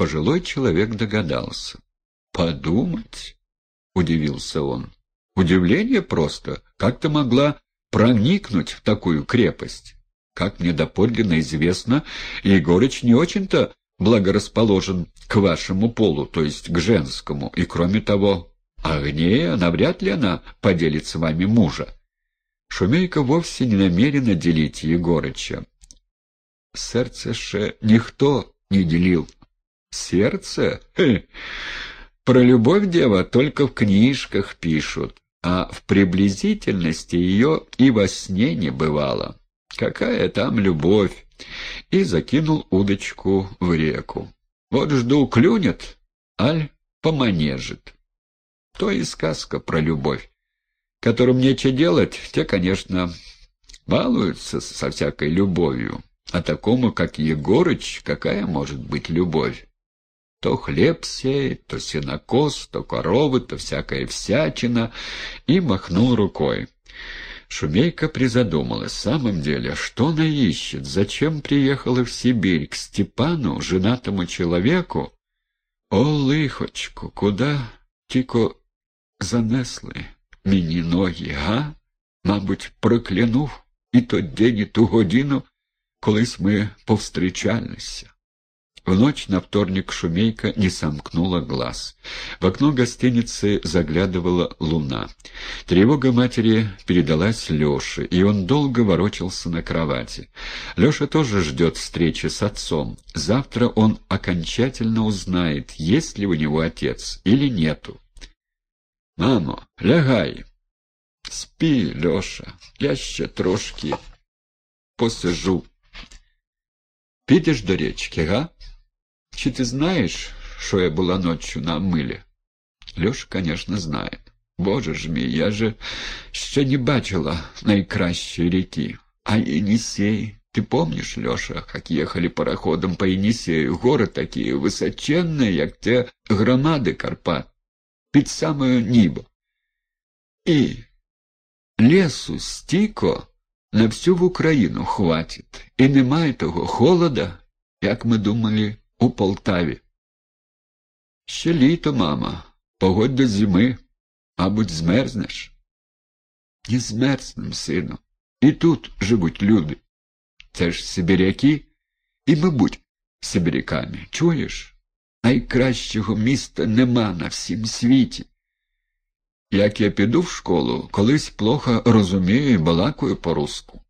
Пожилой человек догадался. «Подумать?» — удивился он. «Удивление просто. Как ты могла проникнуть в такую крепость?» Как мне доподлинно известно, Егорыч не очень-то благорасположен к вашему полу, то есть к женскому, и, кроме того, Агнея, навряд ли она поделит с вами мужа. Шумейка вовсе не намерена делить Егорыча. Сердце ше никто не делил. Сердце? Хе. Про любовь дева только в книжках пишут, а в приблизительности ее и во сне не бывало. Какая там любовь! И закинул удочку в реку. Вот жду, клюнет, аль поманежит. То и сказка про любовь. Которым нечего делать, те, конечно, балуются со всякой любовью. А такому, как Егорыч, какая может быть любовь? То хлеб сеет, то сенокос, то коровы, то всякая всячина, и махнул рукой. Шумейка призадумалась. В самом деле, что она ищет? Зачем приехала в Сибирь к Степану, женатому человеку? О, лихочку, куда тільки занесли мені ноги, га? Мабуть, проклянув і той день, і ту годину, колись ми повстрічалися. В ночь на вторник Шумейка не сомкнула глаз. В окно гостиницы заглядывала луна. Тревога матери передалась Леше, и он долго ворочался на кровати. Леша тоже ждет встречи с отцом. Завтра он окончательно узнает, есть ли у него отец или нету. «Мамо, лягай!» «Спи, Леша, я ще трошки посижу». «Підеш до речки, га?» Чи ти знаєш, що я була ночью на милі? Льоша, конечно, знає. Боже ж мій, я же ще не бачила найкращої реки. А Енисей, ты помнишь, Леша, как ехали пароходом по Енисею? Горы такие высоченные, як те громады Карпат, під самое небо. І лесу стіко на всю в Україну хватить. І немає того холода, як ми думали, у Полтаві. Ще літо, мама, погодь до зими, мабуть, змерзнеш. Не змерзнем, сину. І тут живуть люди. Це ж сибіряки, і ми будь сибіряками. Чуєш? Найкращого міста нема на всім світі. Як я піду в школу, колись плохо розумію і балакаю по-руску.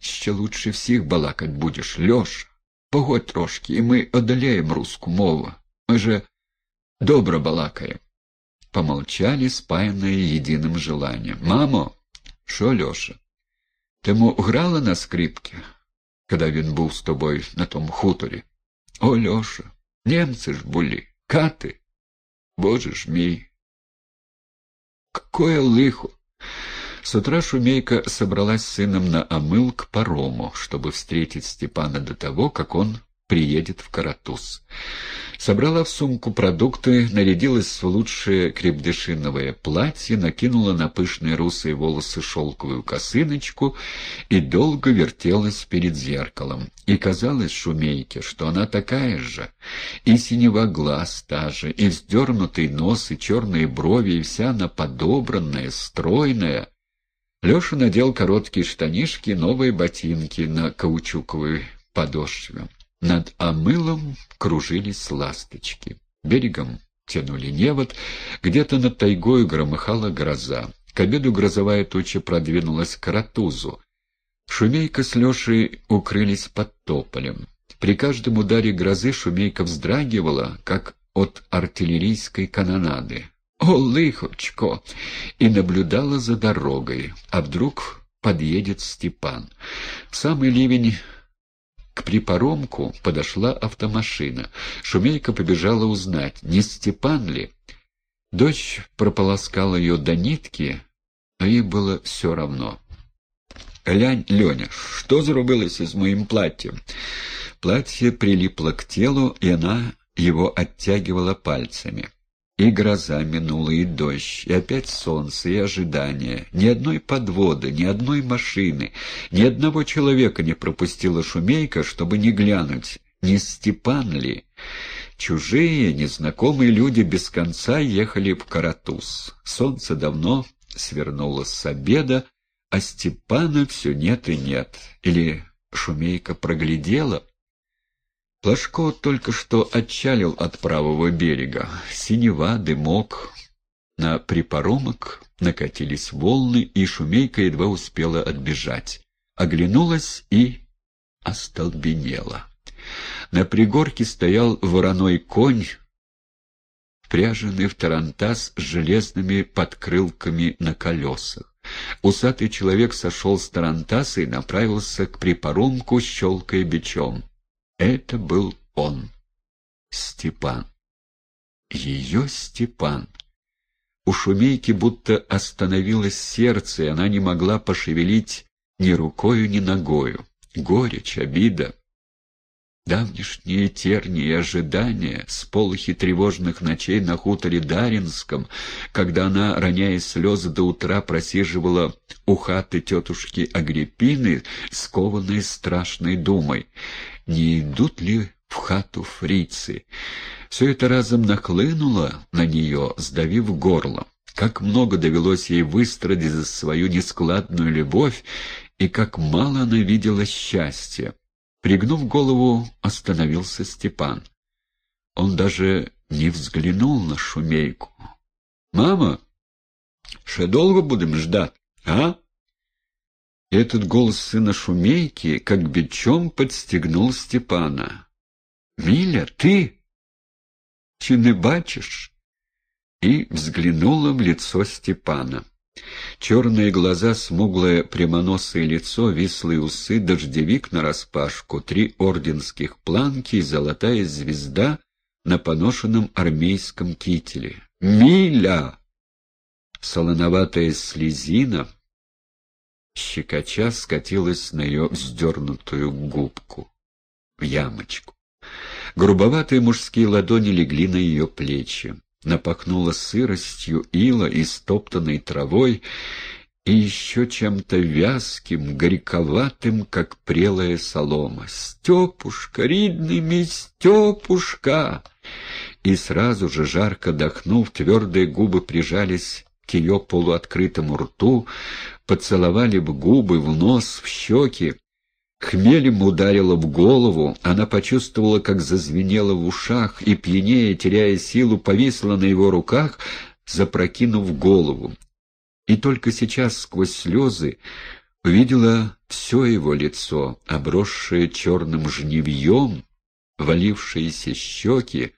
Ще лучше всіх балакать будеш, Льоша. Погодь трошки, і ми одолеем руску мову. Мы же добро балакаем. Помолчали, спаянные единым желанием. «Мамо!» «Шо, Леша? Ти му грала на скрипке, когда він був з тобою на том хуторі?» «О, Леша, немцы ж були, каты! Боже ж мій!» «Какое лихо!» С утра Шумейка собралась с сыном на омыл к парому, чтобы встретить Степана до того, как он приедет в Каратуз. Собрала в сумку продукты, нарядилась в лучшее крепдышиновое платье, накинула на пышные русые волосы шелковую косыночку и долго вертелась перед зеркалом. И казалось Шумейке, что она такая же, и синева глаз та же, и вздернутый нос, и черные брови, и вся она подобранная, стройная, Леша надел короткие штанишки новые ботинки на каучуковой подошве. Над омылом кружились ласточки. Берегом тянули невод, где-то над тайгою громыхала гроза. К обеду грозовая туча продвинулась к Ратузу. Шумейка с Лешей укрылись под тополем. При каждом ударе грозы Шумейка вздрагивала, как от артиллерийской канонады. «О, лыхочко!» и наблюдала за дорогой. А вдруг подъедет Степан. В самый ливень к припоромку подошла автомашина. Шумейка побежала узнать, не Степан ли. Дочь прополоскала ее до нитки, но ей было все равно. «Глянь, Леня, что зарубилось с моим платьем?» Платье прилипло к телу, и она его оттягивала пальцами. И гроза минула, и дождь, и опять солнце, и ожидание. Ни одной подводы, ни одной машины, ни одного человека не пропустила шумейка, чтобы не глянуть, не Степан ли. Чужие, незнакомые люди без конца ехали в Каратуз. Солнце давно свернуло с обеда, а Степана все нет и нет. Или шумейка проглядела? Плашко только что отчалил от правого берега. Синева, дымок. На припоромок накатились волны, и шумейка едва успела отбежать. Оглянулась и остолбенела. На пригорке стоял вороной конь, впряженный в тарантас с железными подкрылками на колесах. Усатый человек сошел с тарантаса и направился к припорунку, щелкая бичом. Это был он, Степан. Ее Степан. У шумейки будто остановилось сердце, и она не могла пошевелить ни рукою, ни ногою. Горечь, обида, Давнишние тернии и ожидания, сполохи тревожных ночей на хуторе Даринском, когда она, роняя слезы до утра, просиживала у хаты тетушки Агриппины, скованной страшной думой. Не идут ли в хату фрицы? Все это разом нахлынуло на нее, сдавив горло. Как много довелось ей выстрадить за свою нескладную любовь, и как мало она видела счастья. Пригнув голову, остановился Степан. Он даже не взглянул на шумейку. «Мама, ще долго будем ждать, а?» Этот голос сына шумейки как бичом подстегнул Степана. «Миля, ты? Чи не бачишь?» И взглянула в лицо Степана. Черные глаза, смуглое прямоносое лицо, вислые усы, дождевик нараспашку, три орденских планки и золотая звезда на поношенном армейском кителе. «Миля!» Солоноватая слезина, щекоча, скатилась на ее вздернутую губку, в ямочку. Грубоватые мужские ладони легли на ее плечи напахнуло сыростью ила и стоптанной травой, и еще чем-то вязким, горьковатым, как прелая солома. «Степушка, ридный мой Степушка!» И сразу же, жарко дохнув, твердые губы прижались к ее полуоткрытому рту, поцеловали в губы, в нос, в щеки, Хмелем ударила в голову, она почувствовала, как зазвенело в ушах, и, пьянее, теряя силу, повисла на его руках, запрокинув голову. И только сейчас, сквозь слезы, увидела все его лицо, обросшее черным жневьем, валившиеся щеки,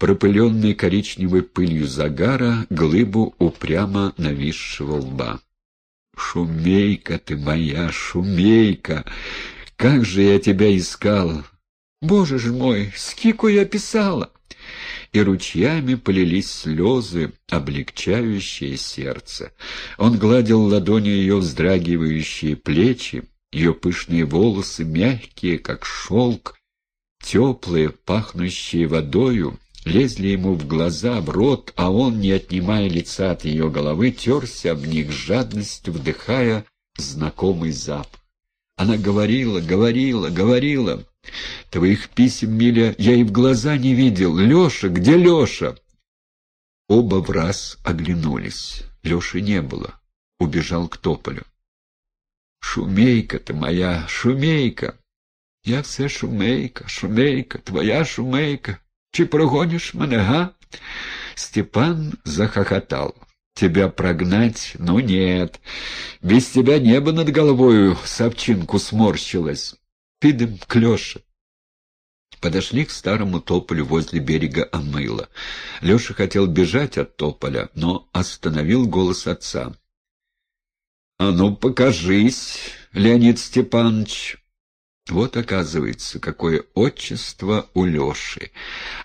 пропыленные коричневой пылью загара, глыбу упрямо нависшего лба. Шумейка ты моя, шумейка! Как же я тебя искал! Боже ж мой, скику я писала! И ручьями полились слезы, облегчающие сердце. Он гладил ладонью ее вздрагивающие плечи, ее пышные волосы, мягкие, как шелк, теплые, пахнущие водою, лезли ему в глаза, в рот, а он, не отнимая лица от ее головы, терся об них жадностью, вдыхая знакомый запах. Она говорила, говорила, говорила. «Твоих писем, Миля, я и в глаза не видел. Леша, где Леша?» Оба в раз оглянулись. Леши не было. Убежал к тополю. «Шумейка ты моя, шумейка!» «Я все шумейка, шумейка, твоя шумейка!» Чи прогонишь меня, га? Степан захохотал. Тебя прогнать? Ну нет. Без тебя небо над головою совчинку сморщилось. Пидем к Леше. Подошли к старому тополю возле берега Амыла. Леша хотел бежать от тополя, но остановил голос отца. — А ну, покажись, Леонид Степанович. Вот, оказывается, какое отчество у Леши.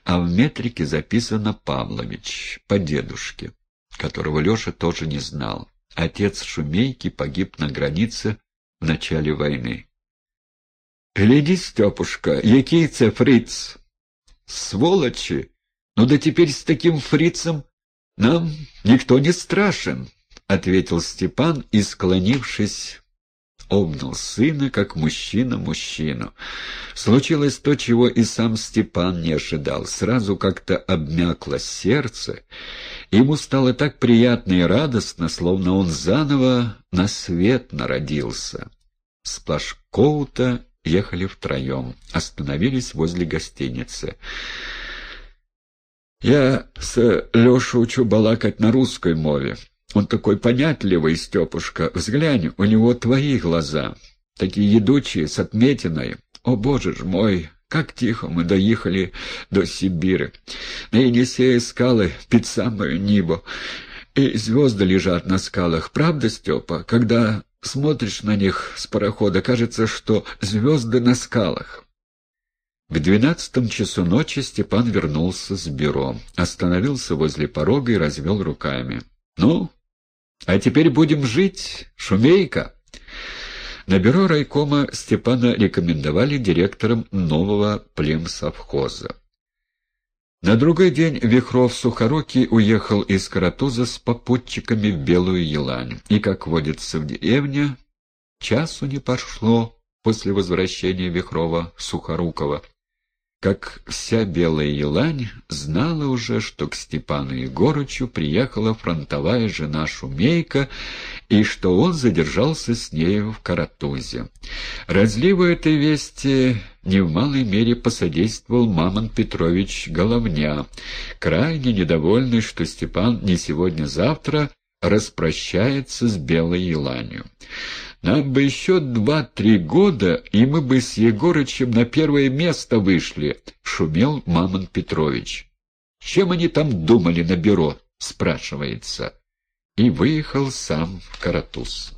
А в метрике записано Павлович, по дедушке, которого Леша тоже не знал. Отец Шумейки погиб на границе в начале войны. «Гляди, Степушка, який це фриц!» «Сволочи! Ну да теперь с таким фрицем нам никто не страшен!» — ответил Степан и, склонившись обнял сына, как мужчина мужчину. Случилось то, чего и сам Степан не ожидал. Сразу как-то обмякло сердце. Ему стало так приятно и радостно, словно он заново на свет народился. С Плашкоута ехали втроем, остановились возле гостиницы. «Я с Лешу учу балакать на русской мове. Он такой понятливый, Степушка. Взглянь, у него твои глаза, такие едучие, с отметиной. О, боже ж мой, как тихо мы доехали до Сибири. На Енисее скалы під самою небо. И звезды лежат на скалах. Правда, Степа? Когда смотришь на них с парохода, кажется, что звезды на скалах. К двенадцатому часу ночи Степан вернулся с бюро, остановился возле порога и развел руками. «Ну, а теперь будем жить, шумейка. На бюро райкома Степана рекомендовали директором нового племсовхоза. На другой день Вихров-Сухорукий уехал из Каратуза с попутчиками в Белую Елань. И, как водится в деревне, часу не пошло после возвращения Вихрова-Сухорукова как вся белая елань знала уже, что к Степану Егорычу приехала фронтовая жена Шумейка и что он задержался с нею в Каратузе. Разливу этой вести не в малой мере посодействовал Мамон Петрович Головня, крайне недовольный, что Степан не сегодня-завтра распрощается с белой еланью. Нам бы еще два-три года, и мы бы с Егорычем на первое место вышли, — шумел Мамон Петрович. Чем они там думали на бюро, спрашивается. И выехал сам в Каратуз.